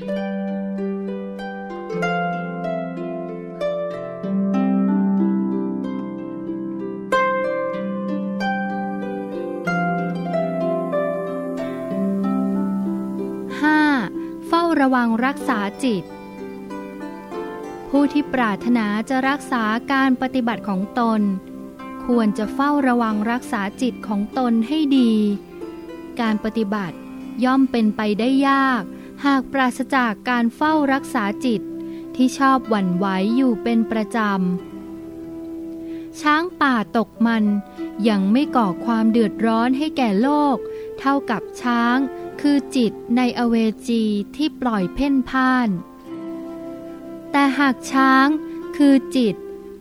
เฝ้าระวังรักษาจิต ผู้ที่ปรารถนาจะรักษาการปฏิบัติของตน ควรจะเฝ้าระวังรักษาจิตของตนให้ดี การปฏิบัติย่อมเป็นไปได้ยาก หากปราศจากการเฝ้ารักษาจิตที่ชอบหวั่นไหวอยู่เป็นประจำ ช้างป่าตกมันยังไม่ก่อความเดือดร้อนให้แก่โลก เท่ากับช้างคือจิตในอเวจีที่ปล่อยเพ่นพ่าน แต่หากช้างคือจิต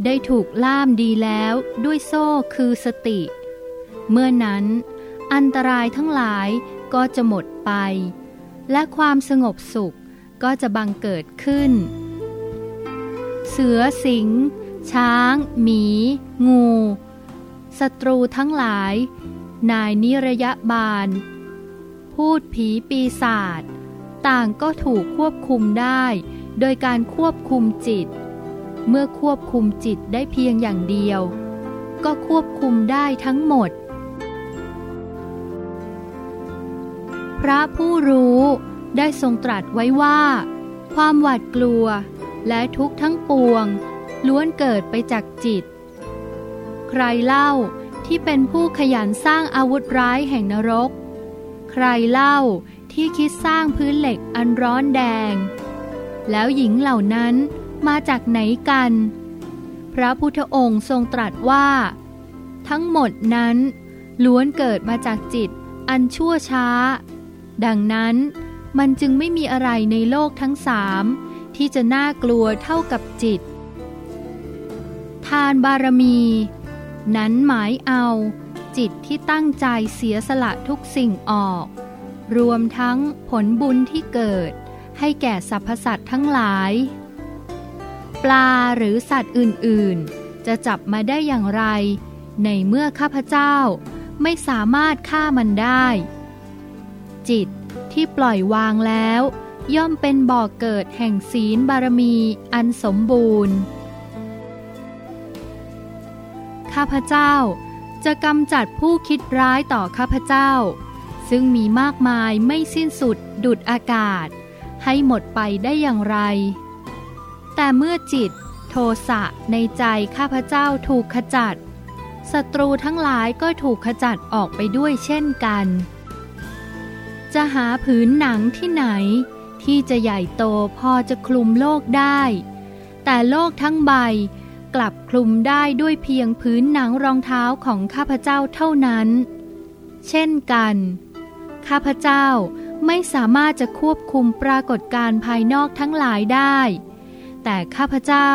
ได้ถูกล่ามดีแล้วด้วยโซ่คือสติ เมื่อนั้น อันตรายทั้งหลายก็จะหมดไป และความสงบสุขก็จะบังเกิดขึ้น เสือสิง ช้าง หมี งูศัตรูทั้งหลาย นายนิรยบาล พูดผีปีศาจต่างก็ถูกควบคุมได้ โดยการควบคุมจิต เมื่อควบคุมจิตได้เพียงอย่างเดียว ก็ควบคุมได้ทั้งหมด พระผู้รู้ได้ทรงตรัสไว้ว่า ความหวาดกลัวและทุกข์ทั้งปวง ล้วนเกิดไปจากจิต ใครเล่าที่เป็นผู้ขยันสร้างอาวุธร้ายแห่งนรก ใครเล่าที่คิดสร้างพื้นเหล็กอันร้อนแดง แล้วหญิงเหล่านั้นมาจากไหนกัน พระพุทธองค์ทรงตรัสว่า ทั้งหมดนั้น ล้วนเกิดมาจากจิตอันชั่วช้า ดังนั้นมันจึงไม่มีอะไรในโลกทั้งสามที่จะน่ากลัวเท่ากับจิต ทานบารมี นั้นหมายเอา จิตที่ตั้งใจเสียสละทุกสิ่งออก รวมทั้งผลบุญที่เกิด ให้แก่สรรพสัตว์ทั้งหลาย ปลาหรือสัตว์อื่นๆ จะจับมาได้อย่างไร ในเมื่อข้าพเจ้าไม่สามารถฆ่ามันได้ จิต ที่ปล่อยวางแล้ว ย่อมเป็นบ่อกเกิดแห่งศีลบารมีอันสมบูรณ์ ข้าพเจ้าจะกำจัดผู้คิดร้ายต่อข้าพเจ้า ซึ่งมีมากมายไม่สิ้นสุดดุดอากาศ ให้หมดไปได้อย่างไร แต่เมื่อจิตโทสะในใจข้าพเจ้าถูกขจัดศัตรูทั้งหลายก็ถูกขจัดออกไปด้วยเช่นกัน จะหาผืนหนังที่ไหน ที่จะใหญ่โตพอจะคลุมโลกได้ แต่โลกทั้งใบกลับคลุมได้ด้วยเพียงผืนหนังรองเท้าของข้าพเจ้าเท่านั้น เช่นกัน ข้าพเจ้าไม่สามารถจะควบคุมปรากฏการภายนอกทั้งหลายได้ แต่ข้าพเจ้า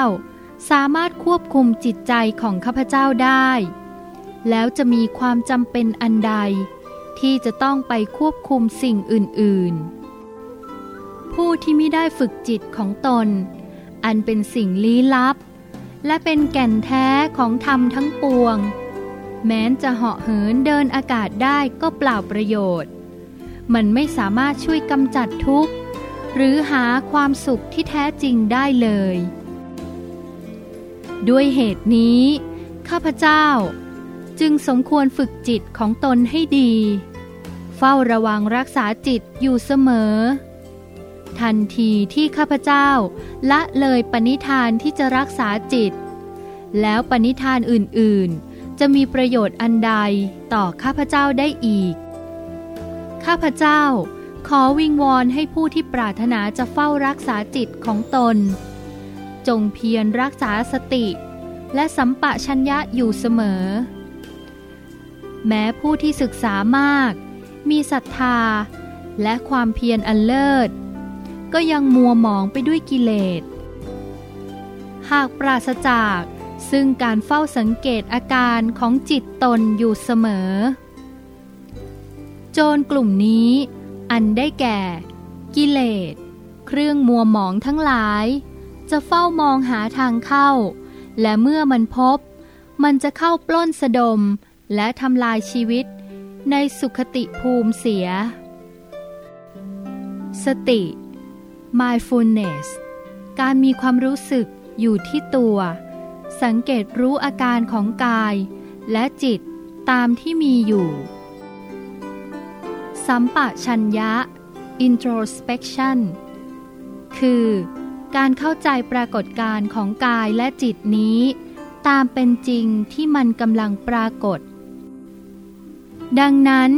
สามารถควบคุมจิตใจของข้าพเจ้าได้ แล้วจะมีความจำเป็นอันใด ที่จะต้องไปควบคุมสิ่งอื่น ๆ ผู้ที่ไม่ได้ฝึกจิตของตน อันเป็นสิ่งลี้ลับ และเป็นแก่นแท้ของธรรมทั้งปวง แม้นจะเหาะเหินเดินอากาศได้ก็เปล่าประโยชน์ มันไม่สามารถช่วยกำจัดทุกข์ หรือหาความสุขที่แท้จริงได้เลย ด้วยเหตุนี้ ข้าพเจ้า จึงสมควรฝึกจิตของตนให้ดี เฝ้าระวังรักษาจิตอยู่เสมอ ทันทีที่ข้าพเจ้า ละเลยปณิธานที่จะรักษาจิต แล้วปณิธานอื่นๆ จะมีประโยชน์อันใดต่อข้าพเจ้าได้อีก ข้าพเจ้าขอวิงวอนให้ผู้ที่ปรารถนาจะเฝ้ารักษาจิตของตน จงเพียรรักษาสติ และสัมปะชัญญะอยู่เสมอ แม้ผู้ที่ศึกษามาก มีศรัทธา และความเพียรอันเลิศ ก็ยังมัวหมองไปด้วยกิเลส หากปราศจากซึ่งการเฝ้าสังเกตอาการของจิตตนอยู่เสมอ โจรกลุ่มนี้ อันได้แก่ กิเลส เครื่องมัวหมองทั้งหลาย จะเฝ้ามองหาทางเข้า และเมื่อมันพบ มันจะเข้าปล้นสะดม และทำลายชีวิตในสุขติภูมิเสีย สติ mindfulness การมีความรู้สึกอยู่ที่ตัว สังเกตรู้อาการของกาย และจิตตามที่มีอยู่ สัมปะชัญญะ introspection คือ การเข้าใจปรากฏการณ์ของกายและจิตนี้ ตามเป็นจริงที่มันกำลังปรากฏ ดังนั้น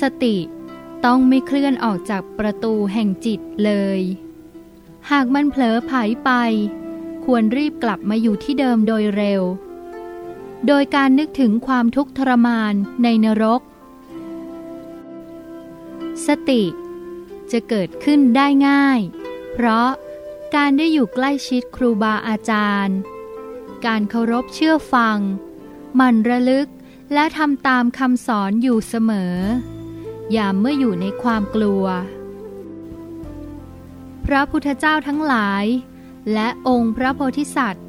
สติต้องไม่เคลื่อนออกจากประตูแห่งจิตเลย หากมันเผลอผายไป ควรรีบกลับมาอยู่ที่เดิมโดยเร็ว โดยการนึกถึงความทุกข์ทรมานในนรก สติจะเกิดขึ้นได้ง่าย เพราะการได้อยู่ใกล้ชิดครูบาอาจารย์ การเคารพเชื่อฟัง มันระลึก และทำตามคำสอนอยู่เสมอ อย่ามเมื่ออยู่ในความกลัว พระพุทธเจ้าทั้งหลาย และองค์พระโพธิสัตว์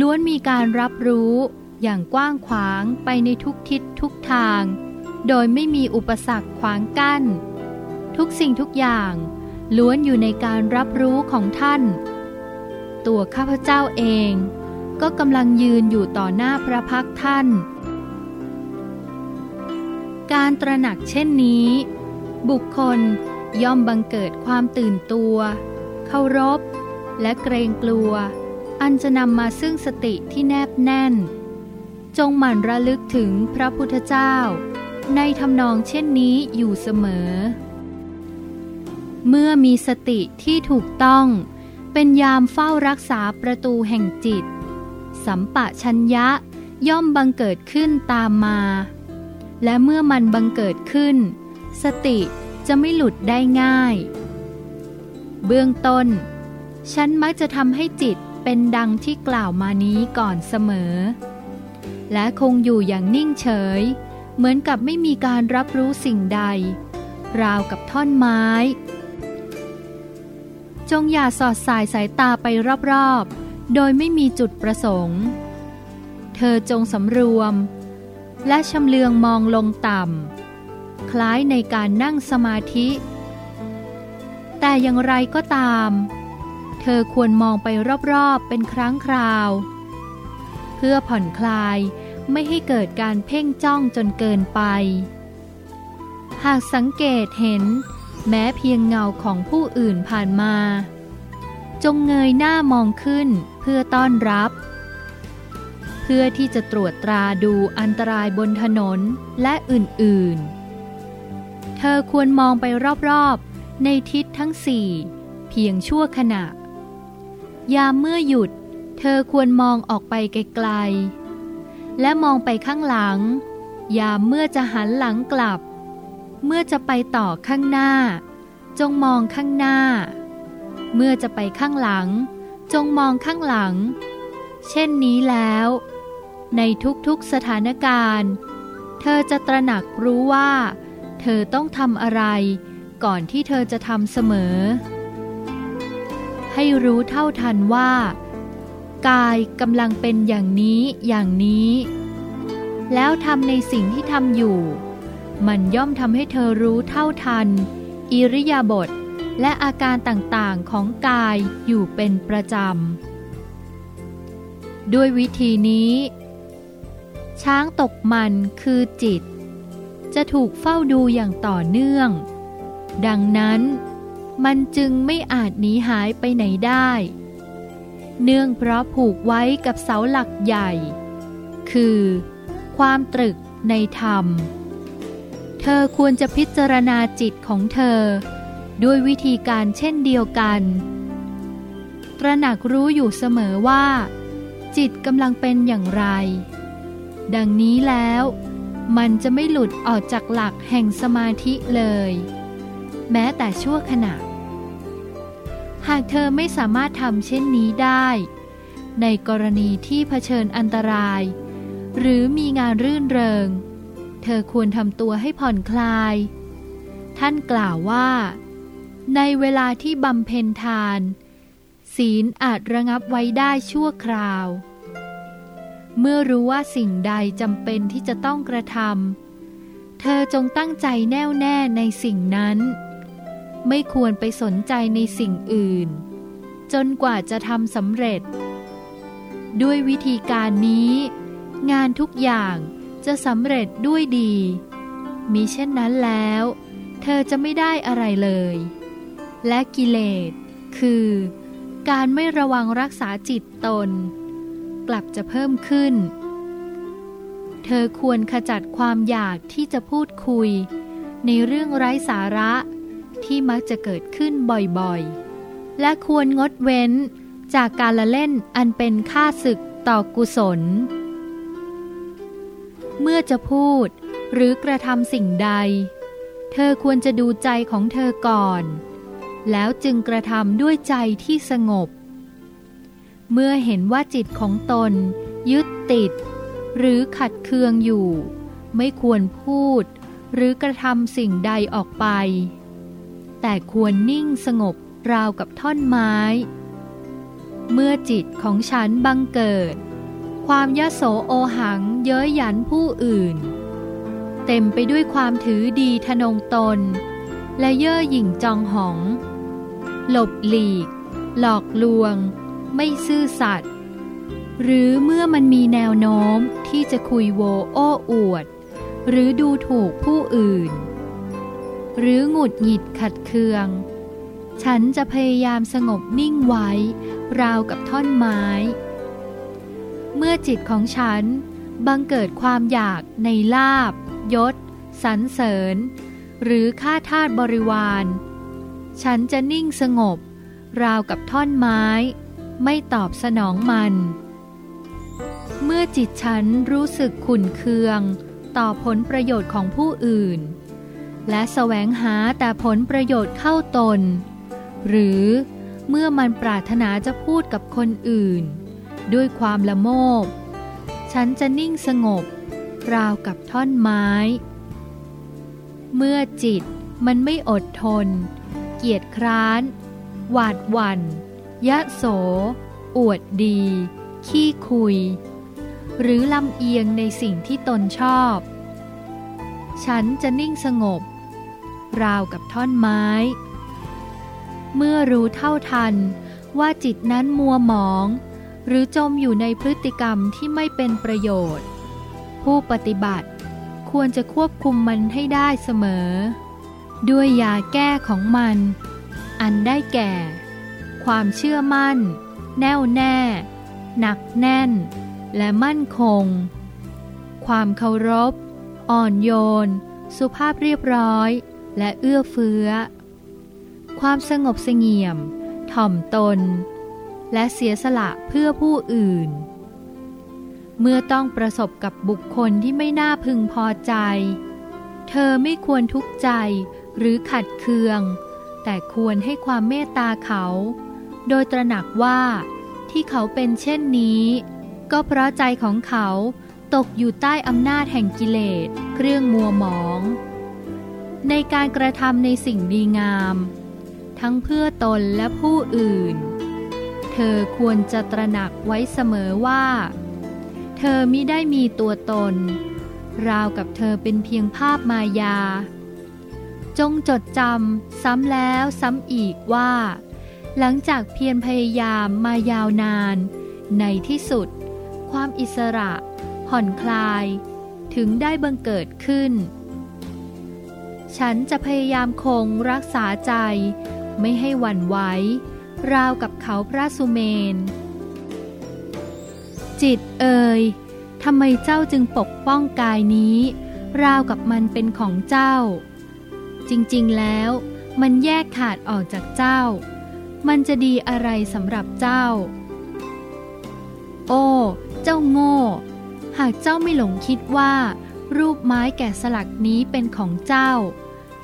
ล้วนมีการรับรู้อย่างกว้างขวางไปในทุกทิศทุกทาง โดยไม่มีอุปสรรคขวางกั้น ทุกสิ่งทุกอย่าง ล้วนอยู่ในการรับรู้ของท่าน ตัวข้าพเจ้าเอง ก็กำลังยืนอยู่ต่อหน้าพระพักท่าน การตระหนักเช่นนี้ บุคคลย่อมบังเกิดความตื่นตัว เคารพ และเกรงกลัว อันจะนำมาซึ่งสติที่แนบแน่น จงหมั่นระลึกถึงพระพุทธเจ้า ในทำนองเช่นนี้อยู่เสมอ เมื่อมีสติที่ถูกต้อง เป็นยามเฝ้ารักษาประตูแห่งจิต สัมปะชัญญะย่อมบังเกิดขึ้นตามมา และเมื่อมันบังเกิดขึ้น สติจะไม่หลุดได้ง่าย เบื้องต้น ฉันมักจะทำให้จิตเป็นดังที่กล่าวมานี้ก่อนเสมอ และคงอยู่อย่างนิ่งเฉย เหมือนกับไม่มีการรับรู้สิ่งใด ราวกับท่อนไม้ จงอย่าสอดสายสายตาไปรอบๆ โดยไม่มีจุดประสงค์ เธอจงสำรวม และชำเลืองมองลงต่ำ คล้ายในการนั่งสมาธิ แต่อย่างไรก็ตาม เธอควรมองไปรอบๆเป็นครั้งคราว เพื่อผ่อนคลายไม่ให้เกิดการเพ่งจ้องจนเกินไป หากสังเกตเห็น แม้เพียงเงาของผู้อื่นผ่านมา จงเงยหน้ามองขึ้นเพื่อต้อนรับ พื่อที่จะตรวจตราดูอันตรายบนถนนและอื่นๆ เธอควรมองไปรอบๆ ในทิศทั้งสี่เพียงชั่วขณะ ยามเมื่อหยุด เธอควรมองออกไปไกลๆ และมองไปข้างหลัง ยามเมื่อจะหันหลังกลับ เมื่อจะไปต่อข้างหน้า จงมองข้างหน้า เมื่อจะไปข้างหลัง จงมองข้างหลังเช่นนี้แล้ว ในทุกๆสถานการณ์ เธอจะตระหนักรู้ว่า เธอต้องทำอะไร ก่อนที่เธอจะทำเสมอ ให้รู้เท่าทันว่า กายกำลังเป็นอย่างนี้อย่างนี้ แล้วทำในสิ่งที่ทำอยู่ มันย่อมทำให้เธอรู้เท่าทัน อิริยาบถและอาการต่างๆของกายอยู่เป็นประจำด้วยวิธีนี้ ช้างตกมันคือจิต จะถูกเฝ้าดูอย่างต่อเนื่อง ดังนั้น มันจึงไม่อาจหนีหายไปไหนได้ เนื่องเพราะผูกไว้กับเสาหลักใหญ่ คือ ความตรึกในธรรม เธอควรจะพิจารณาจิตของเธอ ด้วยวิธีการเช่นเดียวกัน ตระหนักรู้อยู่เสมอว่า จิตกำลังเป็นอย่างไร ดังนี้แล้ว มันจะไม่หลุดออกจากหลักแห่งสมาธิเลย แม้แต่ชั่วขณะ หากเธอไม่สามารถทำเช่นนี้ได้ ในกรณีที่เผชิญอันตราย หรือมีงานรื่นเริง เธอควรทำตัวให้ผ่อนคลาย ท่านกล่าวว่า ในเวลาที่บำเพ็ญทาน ศีลอาจระงับไว้ได้ชั่วคราว เมื่อรู้ว่าสิ่งใดจำเป็นที่จะต้องกระทำเธอจงตั้งใจแน่วแน่ในสิ่งนั้น ไม่ควรไปสนใจในสิ่งอื่น จนกว่าจะทำสำเร็จ ด้วยวิธีการนี้ งานทุกอย่างจะสำเร็จด้วยดีมีเช่นนั้นแล้ว เธอจะไม่ได้อะไรเลย และกิเลสคือ การไม่ระวังรักษาจิตตน กลับจะเพิ่มขึ้น เธอควรขจัดความอยากที่จะพูดคุย ในเรื่องไร้สาระที่มักจะเกิดขึ้นบ่อยๆ และควรงดเว้นจากการละเล่นอันเป็นค่าศึกต่อกุศล เมื่อจะพูดหรือกระทำสิ่งใด เธอควรจะดูใจของเธอก่อน แล้วจึงกระทำด้วยใจที่สงบ เมื่อเห็นว่าจิตของตน ยึดติด หรือขัดเคืองอยู่ ไม่ควรพูด หรือกระทำสิ่งใดออกไป แต่ควรนิ่งสงบราวกับท่อนไม้ เมื่อจิตของฉันบังเกิด ความยโสโอหังเย้ยหยันผู้อื่น เต็มไปด้วยความถือดีทนงตน และเย่อหยิ่งจองหอง หลบหลีก หลอกลวง ไม่ซื่อสัตย์หรือเมื่อมันมีแนวโน้มที่จะคุยโวโอ้อวด หรือดูถูกผู้อื่น หรือหงุดหงิดขัดเคือง ฉันจะพยายามสงบนิ่งไว้ ราวกับท่อนไม้ เมื่อจิตของฉันบังเกิดความอยากในลาบยศสรรเสริญ หรือค่าทาสบริวาร ฉันจะนิ่งสงบ ราวกับท่อนไม้ ไม่ตอบสนองมัน เมื่อจิตฉันรู้สึกขุนเคือง ต่อผลประโยชน์ของผู้อื่น และแสวงหาแต่ผลประโยชน์เข้าตน หรือเมื่อมันปรารถนาจะพูดกับคนอื่น ด้วยความละโมบ ฉันจะนิ่งสงบ ราวกับท่อนไม้ เมื่อจิตมันไม่อดทน เกียจคร้าน หวาดหวัน่น ยะโส อวดดี ขี้คุย หรือลำเอียงในสิ่งที่ตนชอบ ฉันจะนิ่งสงบ ราวกับท่อนไม้ เมื่อรู้เท่าทันว่าจิตนั้นมัวหมอง หรือจมอยู่ในพฤติกรรมที่ไม่เป็นประโยชน์ ผู้ปฏิบัติควรจะควบคุมมันให้ได้เสมอ ด้วยยาแก้ของมัน อันได้แก่ ความเชื่อมั่น แน่วแน่ หนักแน่น และมั่นคง ความเคารพ อ่อนโยน สุภาพเรียบร้อย และเอื้อเฟื้อ ความสงบเสงี่ยม ถ่อมตน และเสียสละเพื่อผู้อื่น เมื่อต้องประสบกับบุคคลที่ไม่น่าพึงพอใจ เธอไม่ควรทุกข์ใจหรือขัดเคืองแต่ควรให้ความเมตตาเขา โดยตระหนักว่าที่เขาเป็นเช่นนี้ ก็เพราะใจของเขาตกอยู่ใต้อำนาจแห่งกิเลสเครื่องมัวหมอง ในการกระทำในสิ่งดีงาม ทั้งเพื่อตนและผู้อื่น เธอควรจะตระหนักไว้เสมอว่า เธอมิได้มีตัวตน ราวกับเธอเป็นเพียงภาพมายา จงจดจำซ้ำแล้วซ้ำอีกว่า หลังจากเพียรพยายามมายาวนาน ในที่สุด ความอิสระ ผ่อนคลาย ถึงได้บังเกิดขึ้น ฉันจะพยายามคงรักษาใจ ไม่ให้หวั่นไหวราวกับเขาพระสุเมน จิตเอ่ยทำไมเจ้าจึงปกป้องกายนี้ ราวกับมันเป็นของเจ้า จริงๆแล้ว มันแยกขาดออกจากเจ้า มันจะดีอะไรสำหรับเจ้า โอ้ เจ้าโง่ หากเจ้าไม่หลงคิดว่า รูปไม้แกะสลักนี้เป็นของเจ้า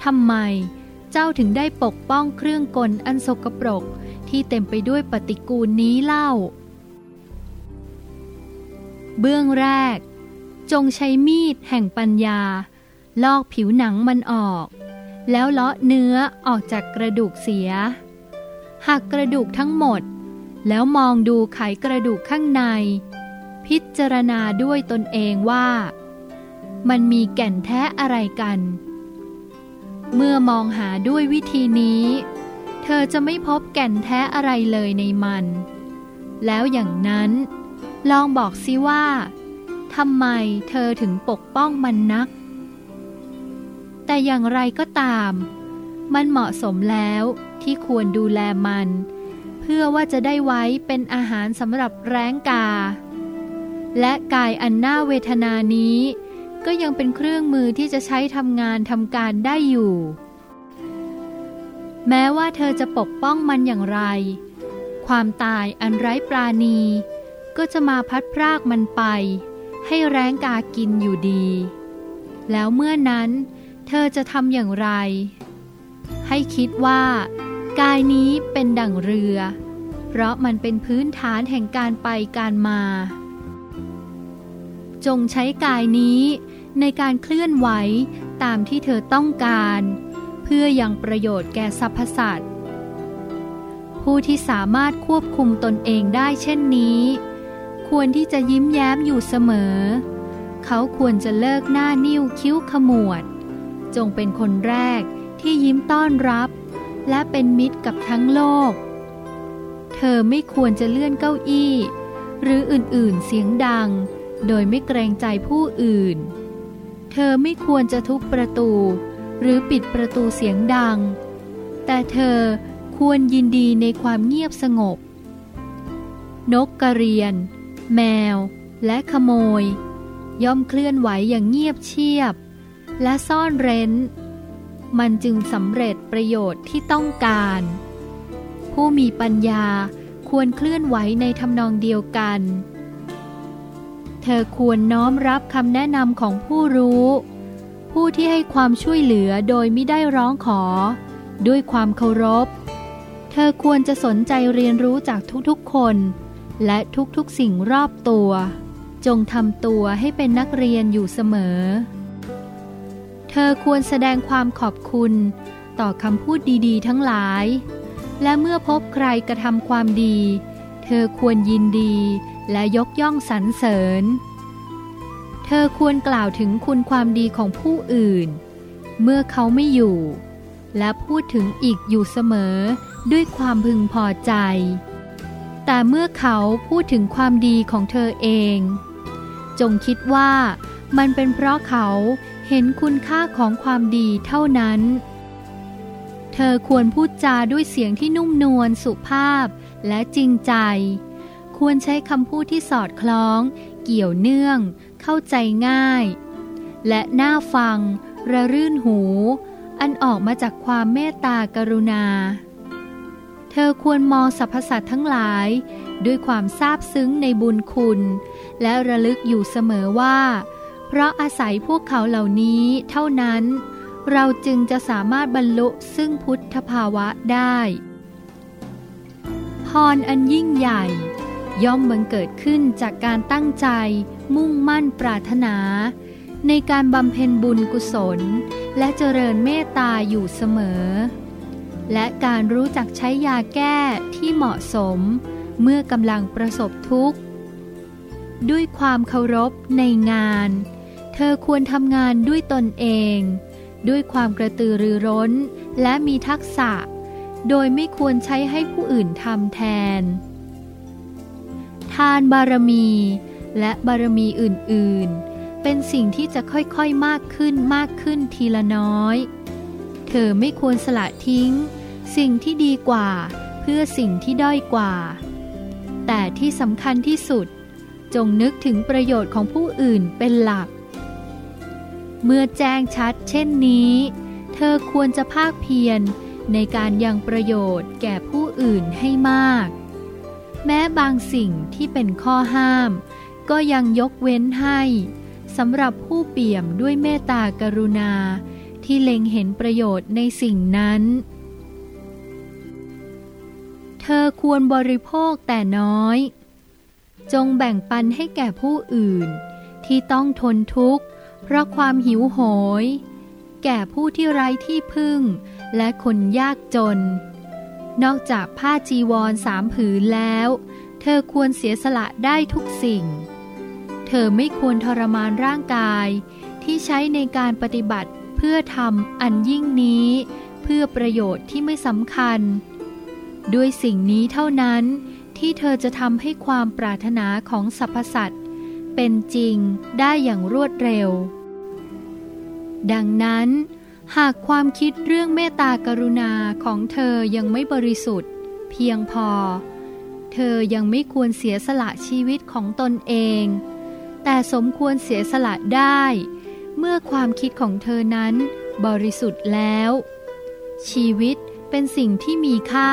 ทำไม เจ้าถึงได้ปกป้องเครื่องกลอันสกปรกที่เต็มไปด้วยปฏิกูลนี้เล่า เบื้องแรก จงใช้มีดแห่งปัญญา ลอกผิวหนังมันออก แล้วเลาะเนื้อออกจากกระดูกเสีย หักกระดูกทั้งหมด แล้วมองดูไขกระดูกข้างใน พิจารณาด้วยตนเองว่า มันมีแก่นแท้อะไรกัน เมื่อมองหาด้วยวิธีนี้ เธอจะไม่พบแก่นแท้อะไรเลยในมัน แล้วอย่างนั้น ลองบอกซิว่าทำไมเธอถึงปกป้องมันนัก แต่อย่างไรก็ตาม มันเหมาะสมแล้ว ที่ควรดูแลมัน เพื่อว่าจะได้ไว้เป็นอาหารสำหรับแร้งกา และกายอันน่าเวทนานี้ ก็ยังเป็นเครื่องมือที่จะใช้ทำงานทำการได้อยู่ แม้ว่าเธอจะปกป้องมันอย่างไร ความตายอันไร้ปราณี ก็จะมาพัดพรากมันไป ให้แร้งกากินอยู่ดี แล้วเมื่อนั้นเธอจะทำอย่างไร ให้คิดว่า กายนี้เป็นดั่งเรือ เพราะมันเป็นพื้นฐานแห่งการไปการมา จงใช้กายนี้ในการเคลื่อนไหวตามที่เธอต้องการ เพื่ออยังประโยชน์แก่สรรพสัตว์ผู้ที่สามารถควบคุมตนเองได้เช่นนี้ ควรที่จะยิ้มแย้มอยู่เสมอ เขาควรจะเลิกหน้านิ้วคิ้วขมวด จงเป็นคนแรกที่ยิ้มต้อนรับ และเป็นมิตรกับทั้งโลก เธอไม่ควรจะเลื่อนเก้าอี้ หรืออื่นๆเสียงดัง โดยไม่เกรงใจผู้อื่น เธอไม่ควรจะทุบประตู หรือปิดประตูเสียงดัง แต่เธอควรยินดีในความเงียบสงบ นกกระเรียน แมว และขโมย ย่อมเคลื่อนไหวอย่างเงียบเชียบ และซ่อนเร้น มันจึงสำเร็จประโยชน์ที่ต้องการ ผู้มีปัญญาควรเคลื่อนไหวในทำนองเดียวกัน เธอควรน้อมรับคำแนะนำของผู้รู้ ผู้ที่ให้ความช่วยเหลือโดยไม่ได้ร้องขอ ด้วยความเคารพ เธอควรจะสนใจเรียนรู้จากทุกๆคน และทุกๆสิ่งรอบตัว จงทำตัวให้เป็นนักเรียนอยู่เสมอ เธอควรแสดงความขอบคุณ ต่อคำพูดดีๆ ทั้งหลาย และเมื่อพบใครกระทำความดี เธอควรยินดีและยกย่องสรรเสริญ เธอควรกล่าวถึงคุณความดีของผู้อื่น เมื่อเขาไม่อยู่ และพูดถึงอีกอยู่เสมอด้วยความพึงพอใจ แต่เมื่อเขาพูดถึงความดีของเธอเอง จงคิดว่ามันเป็นเพราะเขาเห็นคุณค่าของความดีเท่านั้น เธอควรพูดจาด้วยเสียงที่นุ่มนวลสุภาพและจริงใจ ควรใช้คำพูดที่สอดคล้อง เกี่ยวเนื่อง เข้าใจง่าย และน่าฟัง ระรื่นหู อันออกมาจากความเมตตากรุณา เธอควรมองสรรพสัตว์ทั้งหลาย ด้วยความซาบซึ้งในบุญคุณ และระลึกอยู่เสมอว่า เพราะอาศัยพวกเขาเหล่านี้เท่านั้น เราจึงจะสามารถบรรลุซึ่งพุทธภาวะได้ พรอันยิ่งใหญ่ ย่อมบังเกิดขึ้นจากการตั้งใจ มุ่งมั่นปรารถนา ในการบำเพ็ญบุญกุศล และเจริญเมตตาอยู่เสมอ และการรู้จักใช้ยาแก้ที่เหมาะสม เมื่อกำลังประสบทุกข์ด้วยความเคารพในงาน เธอควรทำงานด้วยตนเอง ด้วยความกระตือรือร้น และมีทักษะ โดยไม่ควรใช้ให้ผู้อื่นทำแทน ทานบารมี และบารมีอื่นๆ เป็นสิ่งที่จะค่อยๆมากขึ้นมากขึ้นทีละน้อย เธอไม่ควรสละทิ้ง สิ่งที่ดีกว่าเพื่อสิ่งที่ด้อยกว่า แต่ที่สำคัญที่สุด จงนึกถึงประโยชน์ของผู้อื่นเป็นหลัก เมื่อแจ้งชัดเช่นนี้ เธอควรจะภาคเพียรในการยังประโยชน์แก่ผู้อื่นให้มาก แม้บางสิ่งที่เป็นข้อห้าม ก็ยังยกเว้นให้สำหรับผู้เปี่ยมด้วยเมตตากรุณา ที่เล็งเห็นประโยชน์ในสิ่งนั้น เธอควรบริโภคแต่น้อย จงแบ่งปันให้แก่ผู้อื่น ที่ต้องทนทุกข์ เพราะความหิวโหย แก่ผู้ที่ไร้ที่พึ่ง และคนยากจน นอกจากผ้าจีวรสามผืนแล้ว เธอควรเสียสละได้ทุกสิ่ง เธอไม่ควรทรมานร่างกาย ที่ใช้ในการปฏิบัติเพื่อทำอันยิ่งนี้ เพื่อประโยชน์ที่ไม่สำคัญ ด้วยสิ่งนี้เท่านั้นที่เธอจะทำให้ความปรารถนาของสรรพสัตว เป็นจริงได้อย่างรวดเร็ว ดังนั้น หากความคิดเรื่องเมตตากรุณาของเธอยังไม่บริสุทธิ์ เพียงพอ เธอยังไม่ควรเสียสละชีวิตของตนเอง แต่สมควรเสียสละได้ เมื่อความคิดของเธอนั้นบริสุทธิ์แล้ว ชีวิตเป็นสิ่งที่มีค่า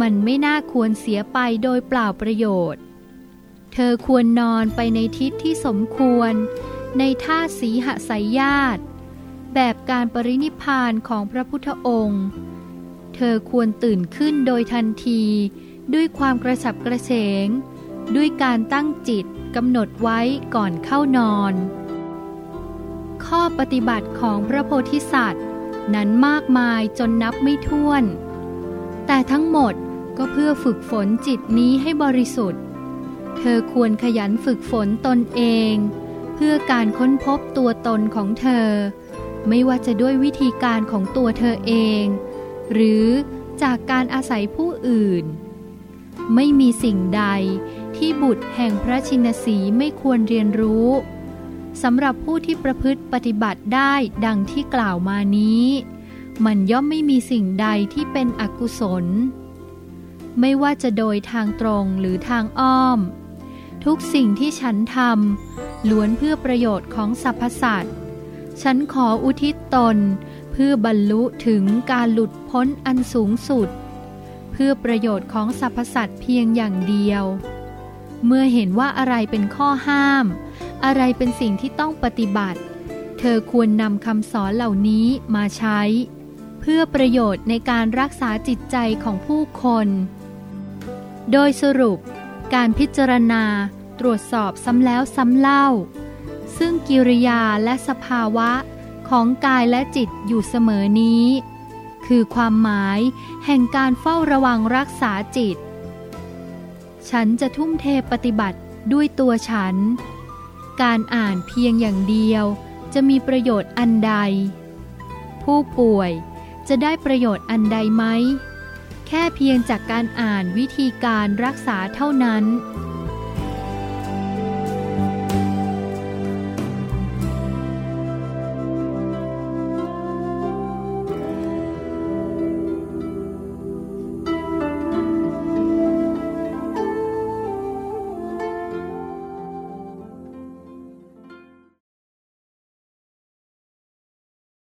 มันไม่น่าควรเสียไปโดยเปล่าประโยชน์ เธอควรนอนไปในทิศที่สมควร ในท่าสีหสายญาติ แบบการปรินิพานของพระพุทธองค์ เธอควรตื่นขึ้นโดยทันที ด้วยความกระฉับกระเฉง ด้วยการตั้งจิตกำหนดไว้ก่อนเข้านอน ข้อปฏิบัติของพระโพธิสัตว์ นั้นมากมายจนนับไม่ถ้วน แต่ทั้งหมดก็เพื่อฝึกฝนจิตนี้ให้บริสุทธิ์ เธอควรขยันฝึกฝนตนเอง เพื่อการค้นพบตัวตนของเธอ ไม่ว่าจะด้วยวิธีการของตัวเธอเอง หรือจากการอาศัยผู้อื่น ไม่มีสิ่งใดที่บุตรแห่งพระชินสีไม่ควรเรียนรู้สำหรับผู้ที่ประพฤติปฏิบัติได้ดังที่กล่าวมานี้ มันย่อมไม่มีสิ่งใดที่เป็นอกุศล ไม่ว่าจะโดยทางตรงหรือทางอ้อม ทุกสิ่งที่ฉันทำล้วนเพื่อประโยชน์ของสรรพสัตว์ ฉันขออุทิศตนเพื่อบรรลุถึงการหลุดพ้นอันสูงสุด เพื่อประโยชน์ของสรรพสัตว์เพียงอย่างเดียว เมื่อเห็นว่าอะไรเป็นข้อห้าม อะไรเป็นสิ่งที่ต้องปฏิบัติ เธอควรนำคำสอนเหล่านี้มาใช้ เพื่อประโยชน์ในการรักษาจิตใจของผู้คน โดยสรุป การพิจารณาตรวจสอบซ้ำแล้วซ้ำเล่า ซึ่งกิริยาและสภาวะของกายและจิตอยู่เสมอนี้ คือความหมายแห่งการเฝ้าระวังรักษาจิต ฉันจะทุ่มเทปฏิบัติด้วยตัวฉัน การอ่านเพียงอย่างเดียวจะมีประโยชน์อันใด ผู้ป่วยจะได้ประโยชน์อันใดไหม แค่เพียงจากการอ่านวิธีการรักษาเท่านั้น